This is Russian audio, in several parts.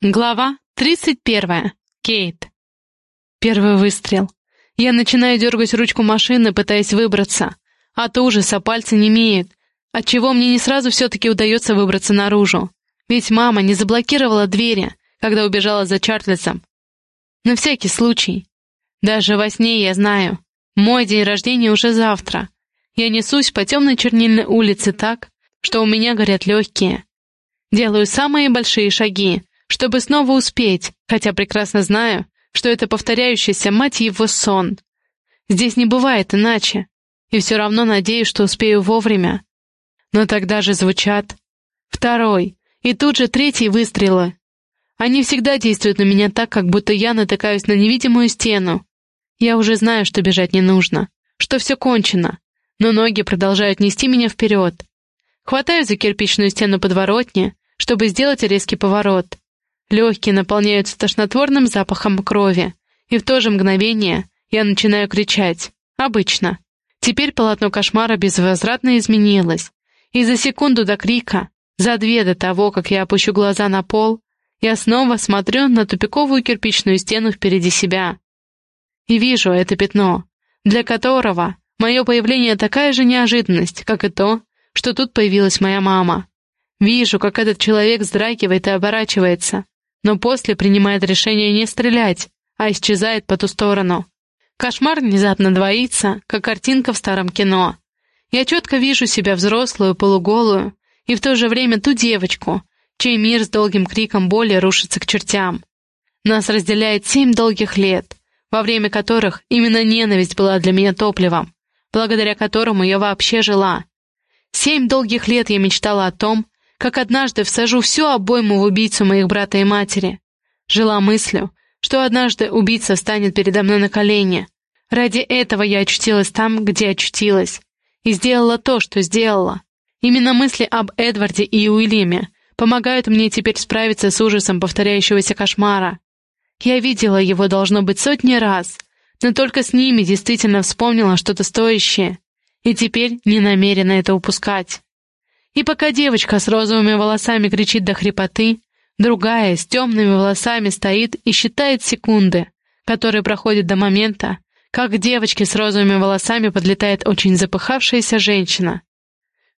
Глава 31. Кейт. Первый выстрел. Я начинаю дергать ручку машины, пытаясь выбраться. От ужаса пальцы не имеют, отчего мне не сразу все-таки удается выбраться наружу. Ведь мама не заблокировала двери, когда убежала за Чарльзом. На всякий случай. Даже во сне я знаю. Мой день рождения уже завтра. Я несусь по темной чернильной улице так, что у меня горят легкие. Делаю самые большие шаги, чтобы снова успеть, хотя прекрасно знаю, что это повторяющийся, мать его, сон. Здесь не бывает иначе, и все равно надеюсь, что успею вовремя. Но тогда же звучат второй и тут же третий выстрелы. Они всегда действуют на меня так, как будто я натыкаюсь на невидимую стену. Я уже знаю, что бежать не нужно, что все кончено, но ноги продолжают нести меня вперед. Хватаю за кирпичную стену подворотни, чтобы сделать резкий поворот. Легкие наполняются тошнотворным запахом крови, и в то же мгновение я начинаю кричать. Обычно. Теперь полотно кошмара безвозвратно изменилось, и за секунду до крика, за две до того, как я опущу глаза на пол, я снова смотрю на тупиковую кирпичную стену впереди себя. И вижу это пятно, для которого мое появление такая же неожиданность, как и то, что тут появилась моя мама. Вижу, как этот человек вздрагивает и оборачивается, но после принимает решение не стрелять, а исчезает по ту сторону. Кошмар внезапно двоится, как картинка в старом кино. Я четко вижу себя взрослую, полуголую, и в то же время ту девочку, чей мир с долгим криком боли рушится к чертям. Нас разделяет семь долгих лет, во время которых именно ненависть была для меня топливом, благодаря которому я вообще жила. Семь долгих лет я мечтала о том, как однажды всажу всю обойму в убийцу моих брата и матери. Жила мыслью, что однажды убийца станет передо мной на колени. Ради этого я очутилась там, где очутилась, и сделала то, что сделала. Именно мысли об Эдварде и Уильяме помогают мне теперь справиться с ужасом повторяющегося кошмара. Я видела его, должно быть, сотни раз, но только с ними действительно вспомнила что-то стоящее, и теперь не намерена это упускать. И пока девочка с розовыми волосами кричит до хрипоты, другая с темными волосами стоит и считает секунды, которые проходят до момента, как к девочке с розовыми волосами подлетает очень запыхавшаяся женщина.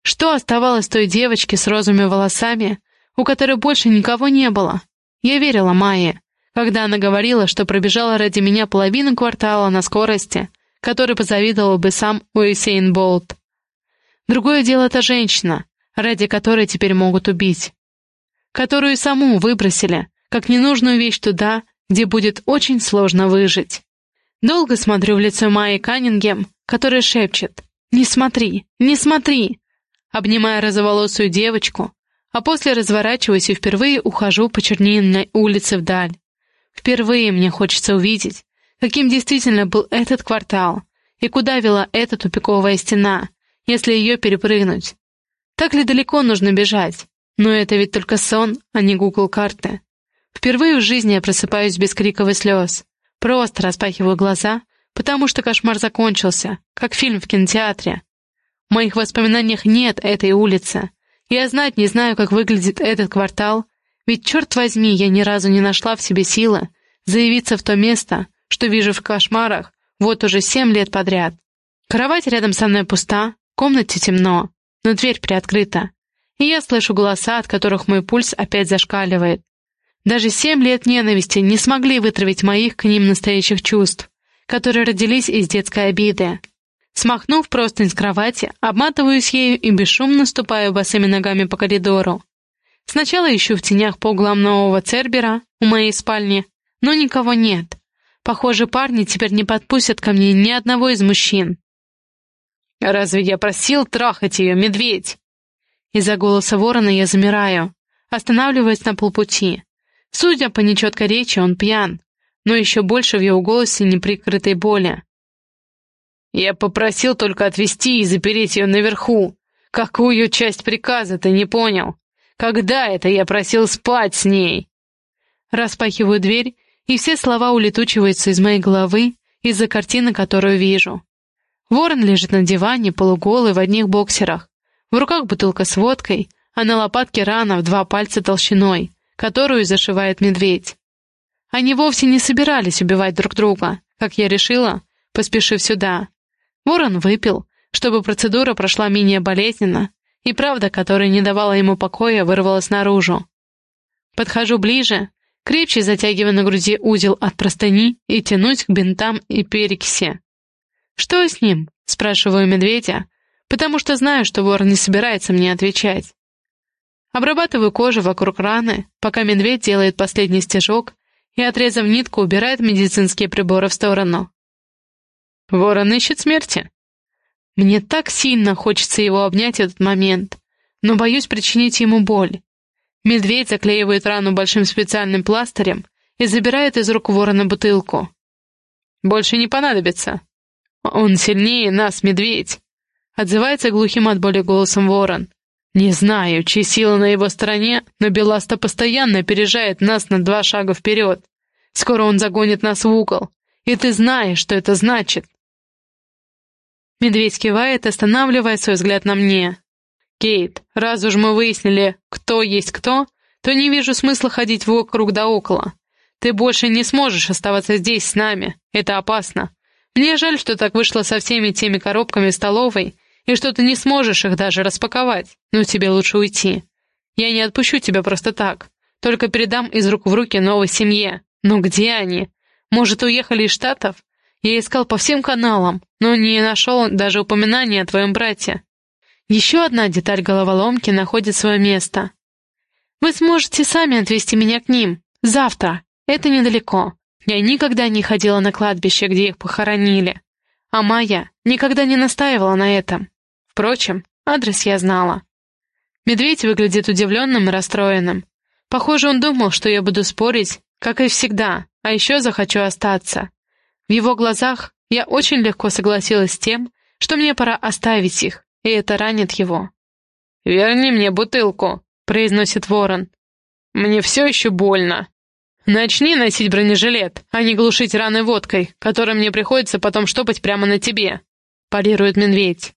Что оставалось той девочке с розовыми волосами, у которой больше никого не было? Я верила Майе, когда она говорила, что пробежала ради меня половину квартала на скорости, которой позавидовал бы сам Уэйсейн Болт. Другое дело та женщина, ради которой теперь могут убить. Которую саму выбросили, как ненужную вещь туда, где будет очень сложно выжить. Долго смотрю в лицо Майи Каннингем, которая шепчет «Не смотри, не смотри!» обнимая розоволосую девочку, а после разворачиваюсь и впервые ухожу по чернильной улице вдаль. Впервые мне хочется увидеть, каким действительно был этот квартал и куда вела эта тупиковая стена, если ее перепрыгнуть. Так ли далеко нужно бежать? Но это ведь только сон, а не Google карты. Впервые в жизни я просыпаюсь без криков и слез. Просто распахиваю глаза, потому что кошмар закончился, как фильм в кинотеатре. В моих воспоминаниях нет этой улицы. Я знать не знаю, как выглядит этот квартал, ведь, черт возьми, я ни разу не нашла в себе силы заявиться в то место, что вижу в кошмарах вот уже семь лет подряд. Кровать рядом со мной пуста, в комнате темно но дверь приоткрыта, и я слышу голоса, от которых мой пульс опять зашкаливает. Даже семь лет ненависти не смогли вытравить моих к ним настоящих чувств, которые родились из детской обиды. Смахнув простынь с кровати, обматываюсь ею и бесшумно ступаю босыми ногами по коридору. Сначала ищу в тенях по углам нового Цербера у моей спальни, но никого нет. Похоже, парни теперь не подпустят ко мне ни одного из мужчин. «Разве я просил трахать ее, медведь?» Из-за голоса ворона я замираю, останавливаясь на полпути. Судя по нечеткой речи, он пьян, но еще больше в его голосе неприкрытой боли. «Я попросил только отвезти и запереть ее наверху. Какую часть приказа ты не понял? Когда это я просил спать с ней?» Распахиваю дверь, и все слова улетучиваются из моей головы из-за картины, которую вижу. Ворон лежит на диване, полуголый, в одних боксерах. В руках бутылка с водкой, а на лопатке рана в два пальца толщиной, которую зашивает медведь. Они вовсе не собирались убивать друг друга, как я решила, поспешив сюда. Ворон выпил, чтобы процедура прошла менее болезненно, и правда, которая не давала ему покоя, вырвалась наружу. Подхожу ближе, крепче затягивая на груди узел от простыни и тянусь к бинтам и перекиси. «Что с ним?» — спрашиваю медведя, потому что знаю, что вор не собирается мне отвечать. Обрабатываю кожу вокруг раны, пока медведь делает последний стежок и, отрезав нитку, убирает медицинские приборы в сторону. Ворон ищет смерти. Мне так сильно хочется его обнять в этот момент, но боюсь причинить ему боль. Медведь заклеивает рану большим специальным пластырем и забирает из рук ворона бутылку. «Больше не понадобится. Он сильнее нас, медведь», — отзывается глухим от боли голосом ворон. «Не знаю, чьи силы на его стороне, но Беласта постоянно опережает нас на два шага вперед. Скоро он загонит нас в угол, и ты знаешь, что это значит». Медведь кивает, останавливая свой взгляд на мне. «Кейт, раз уж мы выяснили, кто есть кто, то не вижу смысла ходить вокруг да около. Ты больше не сможешь оставаться здесь с нами. Это опасно. Мне жаль, что так вышло со всеми теми коробками в столовой, и что ты не сможешь их даже распаковать, но тебе лучше уйти. Я не отпущу тебя просто так, только передам из рук в руки новой семье. Но где они? Может, уехали из Штатов? Я искал по всем каналам, но не нашел даже упоминания о твоем брате. Еще одна деталь головоломки находит свое место. Вы сможете сами отвезти меня к ним. Завтра. Это недалеко. Я никогда не ходила на кладбище, где их похоронили. А Майя никогда не настаивала на этом. Впрочем, адрес я знала. Медведь выглядит удивленным и расстроенным. Похоже, он думал, что я буду спорить, как и всегда, а еще захочу остаться. В его глазах я очень легко согласилась с тем, что мне пора оставить их, и это ранит его. «Верни мне бутылку», — произносит ворон. «Мне все еще больно. Начни носить бронежилет, а не глушить раны водкой, которой мне приходится потом штопать прямо на тебе», — парирует медведь.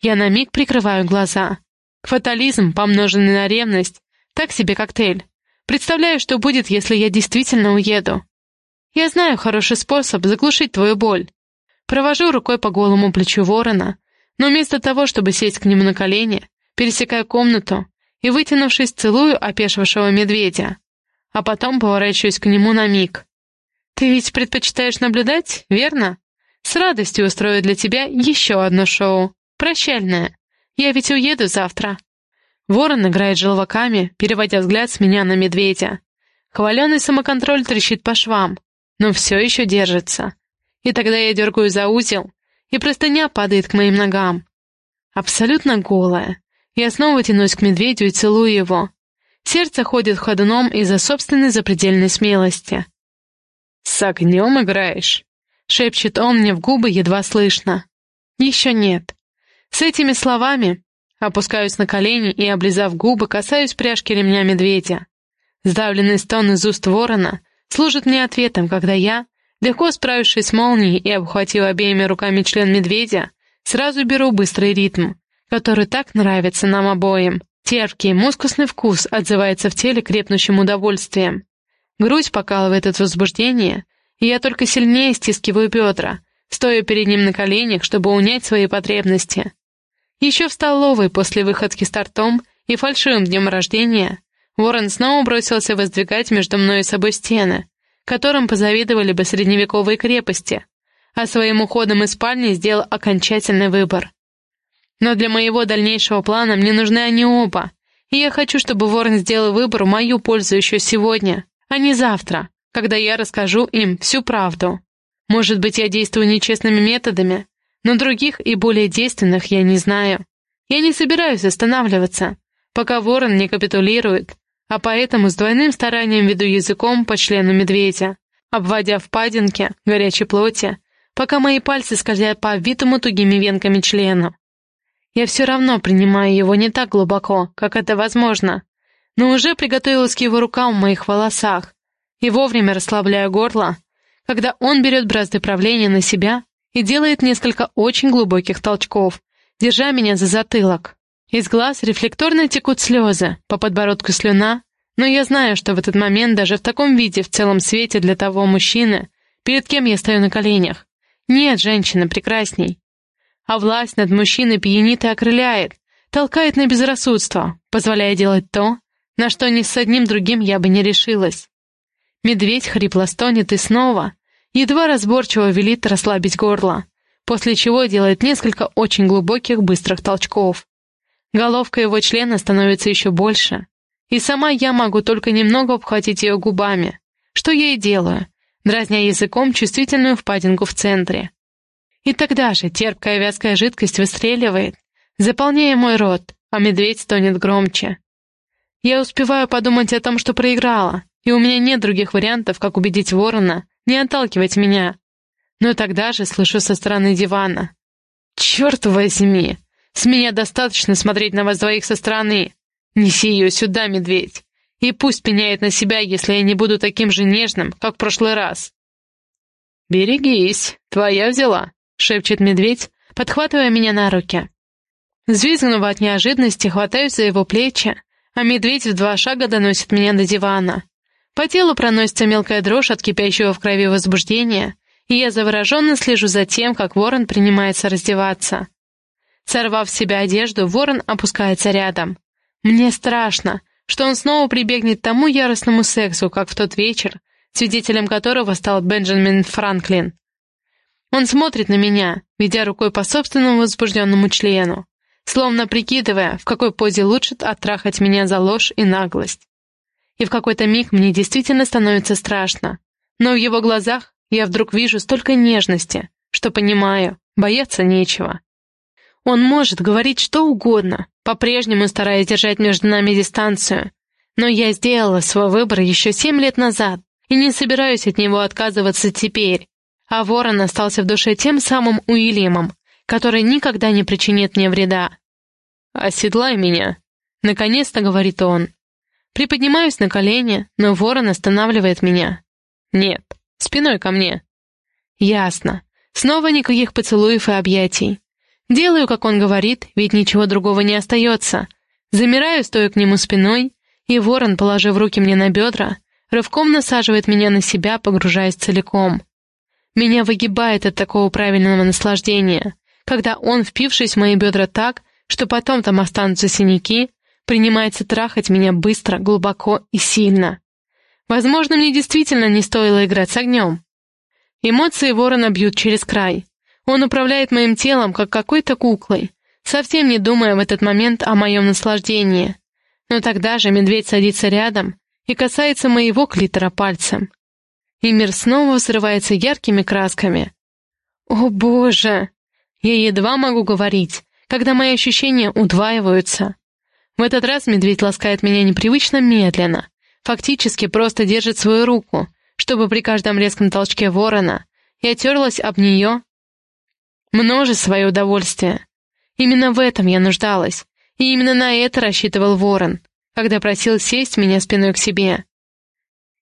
Я на миг прикрываю глаза. Фатализм, помноженный на ревность, так себе коктейль. Представляю, что будет, если я действительно уеду. Я знаю хороший способ заглушить твою боль. Провожу рукой по голому плечу ворона, но вместо того, чтобы сесть к нему на колени, пересекаю комнату и, вытянувшись, целую опешившего медведя, а потом поворачиваюсь к нему на миг. «Ты ведь предпочитаешь наблюдать, верно? С радостью устрою для тебя еще одно шоу. Прощальное. Я ведь уеду завтра». Ворон играет желваками, переводя взгляд с меня на медведя. Хваленый самоконтроль трещит по швам, но все еще держится. И тогда я дергаю за узел, и простыня падает к моим ногам. Абсолютно голая. Я снова тянусь к медведю и целую его. Сердце ходит ходуном из-за собственной запредельной смелости. «С огнем играешь?» — шепчет он мне в губы едва слышно. «Еще нет». С этими словами опускаюсь на колени и, облизав губы, касаюсь пряжки ремня медведя. Сдавленный стон из уст ворона служит мне ответом, когда я, легко справившись с молнией и обхватив обеими руками член медведя, сразу беру быстрый ритм, который так нравится нам обоим. Терпкий, мускусный вкус отзывается в теле крепнущим удовольствием. Грудь покалывает от возбуждения, и я только сильнее стискиваю бедра, стоя перед ним на коленях, чтобы унять свои потребности. Еще в столовой после выходки с тортом и фальшивым днем рождения Ворон снова бросился воздвигать между мной и собой стены, которым позавидовали бы средневековые крепости, а своим уходом из спальни сделал окончательный выбор. Но для моего дальнейшего плана мне нужны они оба, и я хочу, чтобы Ворон сделал выбор в мою пользу еще сегодня, а не завтра, когда я расскажу им всю правду. Может быть, я действую нечестными методами, но других и более действенных я не знаю. Я не собираюсь останавливаться, пока Ворон не капитулирует, а поэтому с двойным старанием веду языком по члену медведя, обводя впадинки горячей плоти, пока мои пальцы скользят по обвитому тугими венками члену. Я все равно принимаю его не так глубоко, как это возможно, но уже приготовилась к его рукам в моих волосах и вовремя расслабляю горло, когда он берет бразды правления на себя и делает несколько очень глубоких толчков, держа меня за затылок. Из глаз рефлекторно текут слезы, по подбородку слюна, Но я знаю, что в этот момент даже в таком виде в целом свете для того мужчины, перед кем я стою на коленях, нет женщины прекрасней. А власть над мужчиной пьянит и окрыляет, толкает на безрассудство, позволяя делать то, на что ни с одним другим я бы не решилась. Медведь хрипло стонет и снова, едва разборчиво велит расслабить горло, после чего делает несколько очень глубоких быстрых толчков. Головка его члена становится еще больше, и сама я могу только немного обхватить ее губами, что я и делаю, дразня языком чувствительную впадинку в центре. И тогда же терпкая вязкая жидкость выстреливает, заполняя мой рот, а медведь стонет громче. Я успеваю подумать о том, что проиграла, и у меня нет других вариантов, как убедить ворона не отталкивать меня. Но тогда же слышу со стороны дивана. «Черт возьми! С меня достаточно смотреть на вас двоих со стороны. Неси ее сюда, медведь, и пусть пеняет на себя, если я не буду таким же нежным, как в прошлый раз». «Берегись, твоя взяла», — шепчет медведь, подхватывая меня на руки. Взвизгнув от неожиданности, хватаюсь за его плечи, а медведь в два шага доносит меня до дивана. По телу проносится мелкая дрожь от кипящего в крови возбуждения, и я завороженно слежу за тем, как ворон принимается раздеваться. Сорвав с себя одежду, ворон опускается рядом. Мне страшно, что он снова прибегнет к тому яростному сексу, как в тот вечер, свидетелем которого стал Бенджамин Франклин. Он смотрит на меня, ведя рукой по собственному возбужденному члену, словно прикидывая, в какой позе лучше оттрахать меня за ложь и наглость. И в какой-то миг мне действительно становится страшно, но в его глазах я вдруг вижу столько нежности, что понимаю, бояться нечего. Он может говорить что угодно, по-прежнему стараясь держать между нами дистанцию, но я сделала свой выбор еще семь лет назад и не собираюсь от него отказываться теперь, а ворон остался в душе тем самым Уильямом, который никогда не причинит мне вреда. «Оседлай меня», — наконец-то говорит он. Приподнимаюсь на колени, но ворон останавливает меня. «Нет, Спиной ко мне. Ясно. Снова никаких поцелуев и объятий. Делаю, как он говорит, ведь ничего другого не остается. Замираю, стою к нему спиной, и ворон, положив руки мне на бедра, рывком насаживает меня на себя, погружаясь целиком. Меня выгибает от такого правильного наслаждения, когда он, впившись в мои бедра так, что потом там останутся синяки, принимается трахать меня быстро, глубоко и сильно. Возможно, мне действительно не стоило играть с огнем. Эмоции ворона бьют через край. Он управляет моим телом, как какой-то куклой, совсем не думая в этот момент о моем наслаждении. Но тогда же медведь садится рядом и касается моего клитора пальцем. И мир снова взрывается яркими красками. О боже! Я едва могу говорить, когда мои ощущения удваиваются. В этот раз медведь ласкает меня непривычно медленно, фактически просто держит свою руку, чтобы при каждом резком толчке ворона я терлась об нее, множе свое удовольствие. Именно в этом я нуждалась, и именно на это рассчитывал ворон, когда просил сесть меня спиной к себе.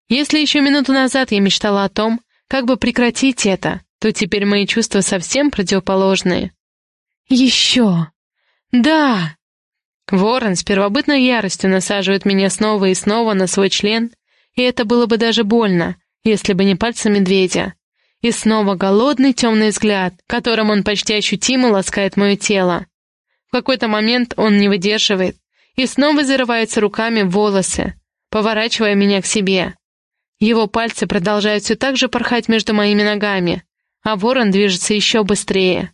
Если еще минуту назад я мечтала о том, как бы прекратить это, то теперь мои чувства совсем противоположные. Еще! Да! Ворон с первобытной яростью насаживает меня снова и снова на свой член, и это было бы даже больно, если бы не пальцы медведя. И снова голодный темный взгляд, которым он почти ощутимо ласкает мое тело. В какой-то момент он не выдерживает и снова зарывается руками в волосы, поворачивая меня к себе. Его пальцы продолжают все так же порхать между моими ногами, а ворон движется еще быстрее.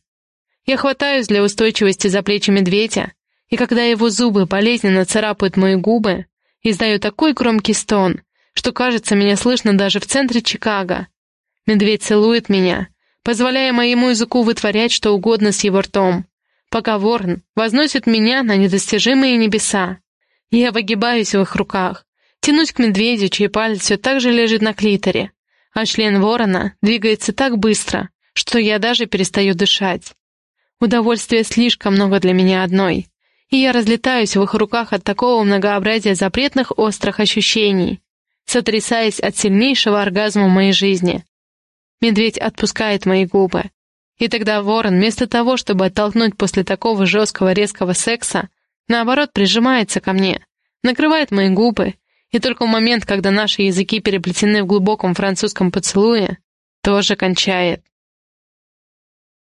Я хватаюсь для устойчивости за плечи медведя, и когда его зубы болезненно царапают мои губы, издаю такой громкий стон, что, кажется, меня слышно даже в центре Чикаго. Медведь целует меня, позволяя моему языку вытворять что угодно с его ртом, пока ворон возносит меня на недостижимые небеса. Я выгибаюсь в их руках, тянусь к медведю, чей палец все так же лежит на клиторе, а член ворона двигается так быстро, что я даже перестаю дышать. Удовольствия слишком много для меня одной и я разлетаюсь в их руках от такого многообразия запретных острых ощущений, сотрясаясь от сильнейшего оргазма моей жизни. Медведь отпускает мои губы. И тогда ворон, вместо того, чтобы оттолкнуть после такого жесткого резкого секса, наоборот прижимается ко мне, накрывает мои губы И только в момент, когда наши языки переплетены в глубоком французском поцелуе, тоже кончает.